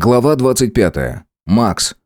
Глава 25. Макс.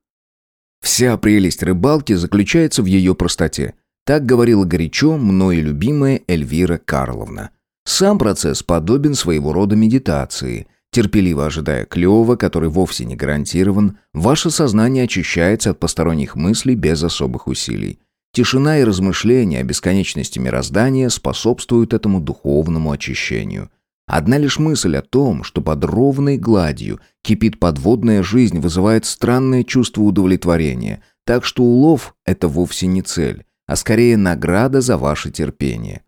Вся прелесть рыбалки заключается в ее простоте. Так говорила горячо мною любимая Эльвира Карловна. Сам процесс подобен своего рода медитации. Терпеливо ожидая клёва, который вовсе не гарантирован, ваше сознание очищается от посторонних мыслей без особых усилий. Тишина и размышления о бесконечности мироздания способствуют этому духовному очищению – Одна лишь мысль о том, что под ровной гладью кипит подводная жизнь, вызывает странное чувство удовлетворения, так что улов – это вовсе не цель, а скорее награда за ваше терпение.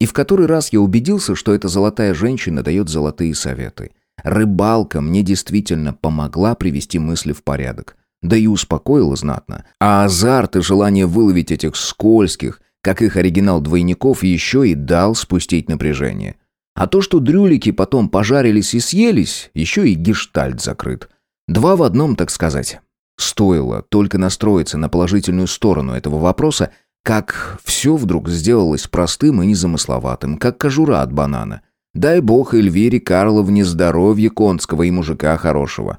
И в который раз я убедился, что эта золотая женщина дает золотые советы. Рыбалка мне действительно помогла привести мысли в порядок. Да и успокоила знатно. А азарт и желание выловить этих скользких, как их оригинал двойников, еще и дал спустить напряжение. А то, что дрюлики потом пожарились и съелись, еще и гештальт закрыт. Два в одном, так сказать. Стоило только настроиться на положительную сторону этого вопроса, как все вдруг сделалось простым и незамысловатым, как кожура от банана. Дай бог Эльвире Карловне здоровья конского и мужика хорошего.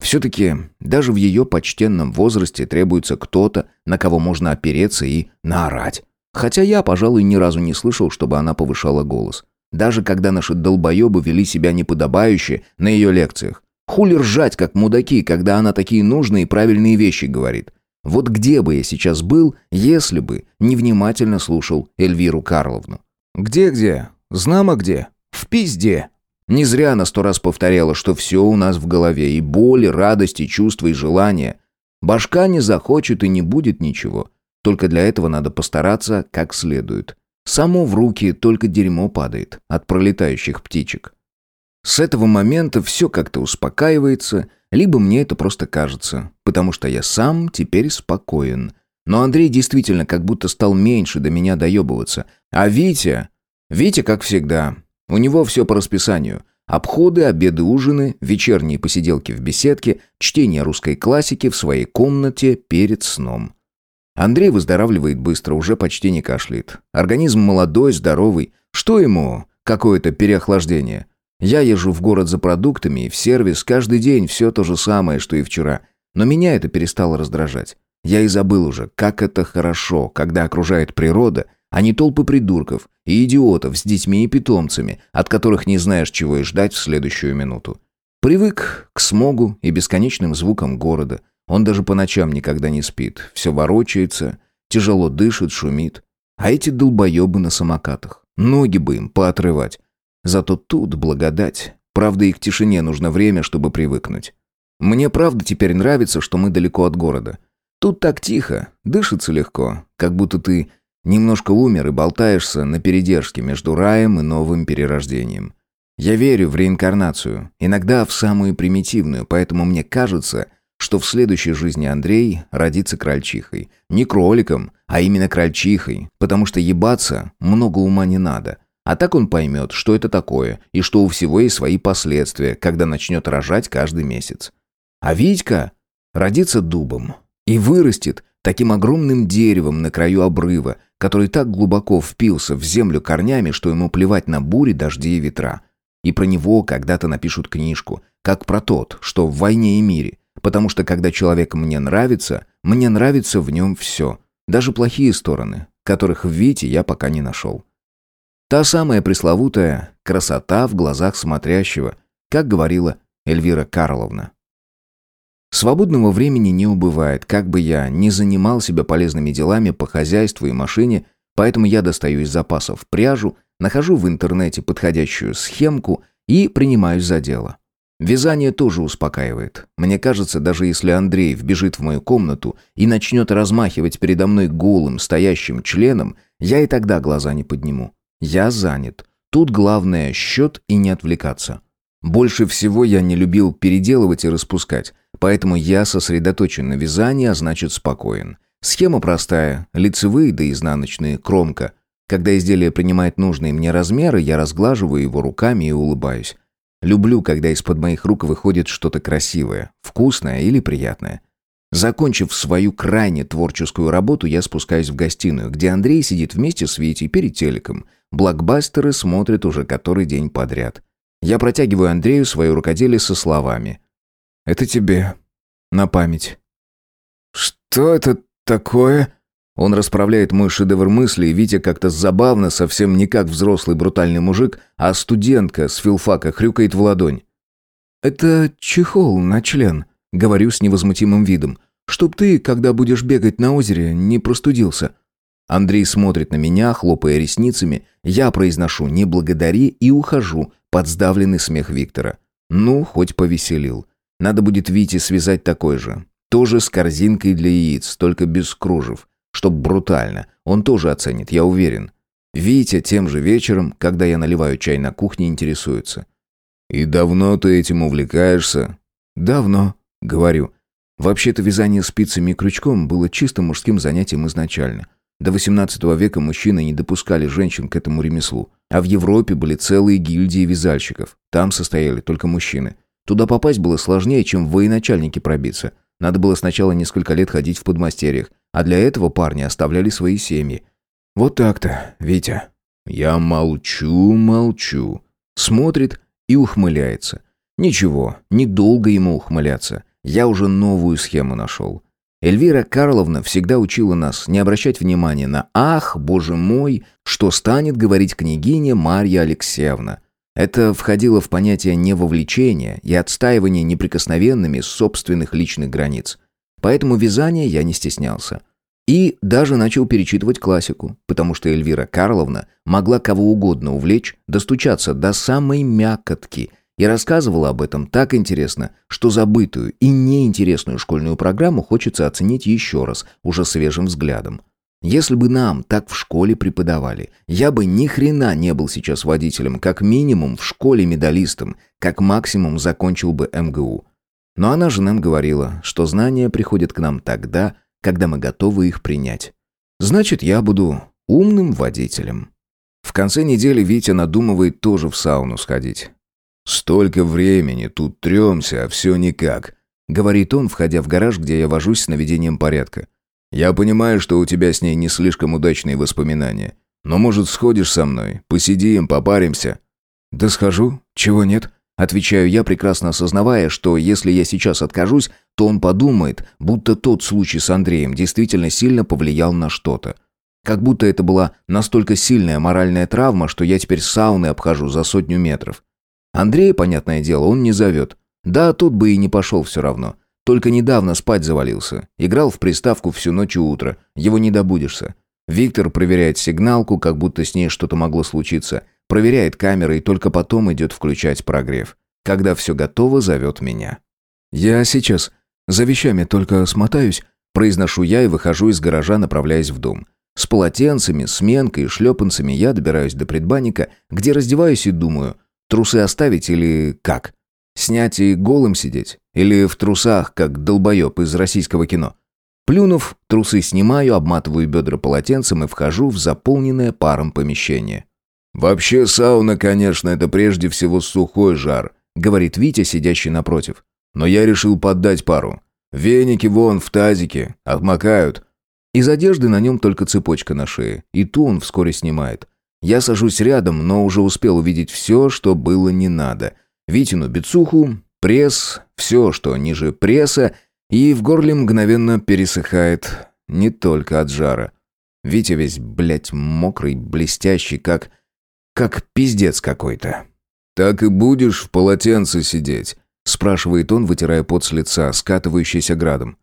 Все-таки даже в ее почтенном возрасте требуется кто-то, на кого можно опереться и наорать. Хотя я, пожалуй, ни разу не слышал, чтобы она повышала голос. Даже когда наши долбоебы вели себя неподобающе на ее лекциях. Хули ржать, как мудаки, когда она такие нужные и правильные вещи говорит. Вот где бы я сейчас был, если бы невнимательно слушал Эльвиру Карловну? Где-где? Знамо где? В пизде. Не зря она сто раз повторяла, что все у нас в голове, и боль, и радость, и чувства, и желания. Башка не захочет и не будет ничего. Только для этого надо постараться как следует. Само в руки только дерьмо падает от пролетающих птичек. С этого момента все как-то успокаивается, либо мне это просто кажется, потому что я сам теперь спокоен. Но Андрей действительно как будто стал меньше до меня доебываться. А Витя... Витя, как всегда, у него все по расписанию. Обходы, обеды, ужины, вечерние посиделки в беседке, чтение русской классики в своей комнате перед сном. Андрей выздоравливает быстро, уже почти не кашляет. Организм молодой, здоровый. Что ему какое-то переохлаждение? Я езжу в город за продуктами и в сервис каждый день все то же самое, что и вчера. Но меня это перестало раздражать. Я и забыл уже, как это хорошо, когда окружает природа, а не толпы придурков и идиотов с детьми и питомцами, от которых не знаешь, чего и ждать в следующую минуту. Привык к смогу и бесконечным звукам города – он даже по ночам никогда не спит. Все ворочается, тяжело дышит, шумит. А эти долбоебы на самокатах. Ноги бы им поотрывать. Зато тут благодать. Правда, и к тишине нужно время, чтобы привыкнуть. Мне правда теперь нравится, что мы далеко от города. Тут так тихо, дышится легко, как будто ты немножко умер и болтаешься на передержке между раем и новым перерождением. Я верю в реинкарнацию, иногда в самую примитивную, поэтому мне кажется, что в следующей жизни Андрей родится крольчихой. Не кроликом, а именно крольчихой, потому что ебаться много ума не надо. А так он поймет, что это такое, и что у всего есть свои последствия, когда начнет рожать каждый месяц. А Витька родится дубом и вырастет таким огромным деревом на краю обрыва, который так глубоко впился в землю корнями, что ему плевать на бури, дожди и ветра. И про него когда-то напишут книжку, как про тот, что в «Войне и мире», Потому что когда человек мне нравится, мне нравится в нем все. Даже плохие стороны, которых в Вите я пока не нашел. Та самая пресловутая красота в глазах смотрящего, как говорила Эльвира Карловна. Свободного времени не убывает, как бы я ни занимал себя полезными делами по хозяйству и машине, поэтому я достаю из запасов пряжу, нахожу в интернете подходящую схемку и принимаюсь за дело. Вязание тоже успокаивает. Мне кажется, даже если Андрей вбежит в мою комнату и начнет размахивать передо мной голым, стоящим членом, я и тогда глаза не подниму. Я занят. Тут главное счет и не отвлекаться. Больше всего я не любил переделывать и распускать, поэтому я сосредоточен на вязании, а значит спокоен. Схема простая, лицевые да изнаночные, кромка. Когда изделие принимает нужные мне размеры, я разглаживаю его руками и улыбаюсь. Люблю, когда из-под моих рук выходит что-то красивое, вкусное или приятное. Закончив свою крайне творческую работу, я спускаюсь в гостиную, где Андрей сидит вместе с Витей перед телеком. Блокбастеры смотрят уже который день подряд. Я протягиваю Андрею свое рукоделие со словами. Это тебе. На память». «Что это такое?» Он расправляет мой шедевр мысли, и Витя как-то забавно, совсем не как взрослый брутальный мужик, а студентка с филфака хрюкает в ладонь. «Это чехол на член», — говорю с невозмутимым видом, «чтоб ты, когда будешь бегать на озере, не простудился». Андрей смотрит на меня, хлопая ресницами, я произношу «не благодари» и ухожу под сдавленный смех Виктора. Ну, хоть повеселил. Надо будет Вите связать такой же. Тоже с корзинкой для яиц, только без кружев чтоб брутально. Он тоже оценит, я уверен. Витя тем же вечером, когда я наливаю чай на кухне, интересуется. «И давно ты этим увлекаешься?» «Давно», — говорю. Вообще-то вязание спицами и крючком было чисто мужским занятием изначально. До XVIII века мужчины не допускали женщин к этому ремеслу. А в Европе были целые гильдии вязальщиков. Там состояли только мужчины. Туда попасть было сложнее, чем в военачальники пробиться. Надо было сначала несколько лет ходить в подмастерьях, а для этого парни оставляли свои семьи. Вот так-то, Витя. Я молчу, молчу. Смотрит и ухмыляется. Ничего, недолго ему ухмыляться. Я уже новую схему нашел. Эльвира Карловна всегда учила нас не обращать внимания на «ах, боже мой», что станет говорить княгиня Марья Алексеевна. Это входило в понятие невовлечения и отстаивания неприкосновенными собственных личных границ. Поэтому вязания я не стеснялся. И даже начал перечитывать классику, потому что Эльвира Карловна могла кого угодно увлечь, достучаться до самой мякотки и рассказывала об этом так интересно, что забытую и неинтересную школьную программу хочется оценить еще раз, уже свежим взглядом. Если бы нам так в школе преподавали, я бы ни хрена не был сейчас водителем, как минимум в школе медалистом, как максимум закончил бы МГУ. Но она же нам говорила, что знания приходят к нам тогда, когда мы готовы их принять. Значит, я буду умным водителем. В конце недели Витя надумывает тоже в сауну сходить. «Столько времени, тут тремся, а все никак», — говорит он, входя в гараж, где я вожусь с наведением порядка. «Я понимаю, что у тебя с ней не слишком удачные воспоминания. Но, может, сходишь со мной, посидим, попаримся?» «Да схожу, чего нет?» Отвечаю я, прекрасно осознавая, что если я сейчас откажусь, то он подумает, будто тот случай с Андреем действительно сильно повлиял на что-то. Как будто это была настолько сильная моральная травма, что я теперь сауны обхожу за сотню метров. Андрея, понятное дело, он не зовет. Да, тут бы и не пошел все равно. Только недавно спать завалился. Играл в приставку всю ночь и утро. Его не добудешься. Виктор проверяет сигналку, как будто с ней что-то могло случиться. Проверяет камеры и только потом идет включать прогрев. Когда все готово, зовет меня. «Я сейчас. За вещами только смотаюсь», – произношу я и выхожу из гаража, направляясь в дом. С полотенцами, сменкой и шлепанцами я добираюсь до предбанника, где раздеваюсь и думаю, трусы оставить или как? Снять и голым сидеть? Или в трусах, как долбоеб из российского кино? Плюнув, трусы снимаю, обматываю бедра полотенцем и вхожу в заполненное паром помещение. «Вообще сауна, конечно, это прежде всего сухой жар», говорит Витя, сидящий напротив. «Но я решил поддать пару. Веники вон в тазике, отмокают». Из одежды на нем только цепочка на шее, и ту он вскоре снимает. Я сажусь рядом, но уже успел увидеть все, что было не надо. Витину бицуху, пресс, все, что ниже пресса, и в горле мгновенно пересыхает не только от жара. Витя весь, блядь, мокрый, блестящий, как как пиздец какой-то. «Так и будешь в полотенце сидеть?» спрашивает он, вытирая пот с лица, скатывающийся градом.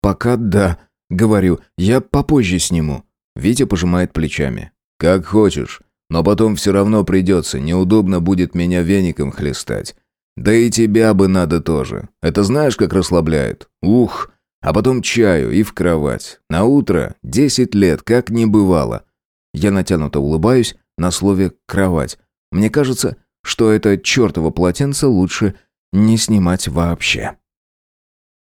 «Пока да», — говорю, — «я попозже сниму». Витя пожимает плечами. «Как хочешь, но потом все равно придется, неудобно будет меня веником хлестать. Да и тебя бы надо тоже. Это знаешь, как расслабляет? Ух! А потом чаю и в кровать. На утро десять лет, как не бывало». Я натянуто улыбаюсь, на слове «кровать». Мне кажется, что это чертово полотенце лучше не снимать вообще.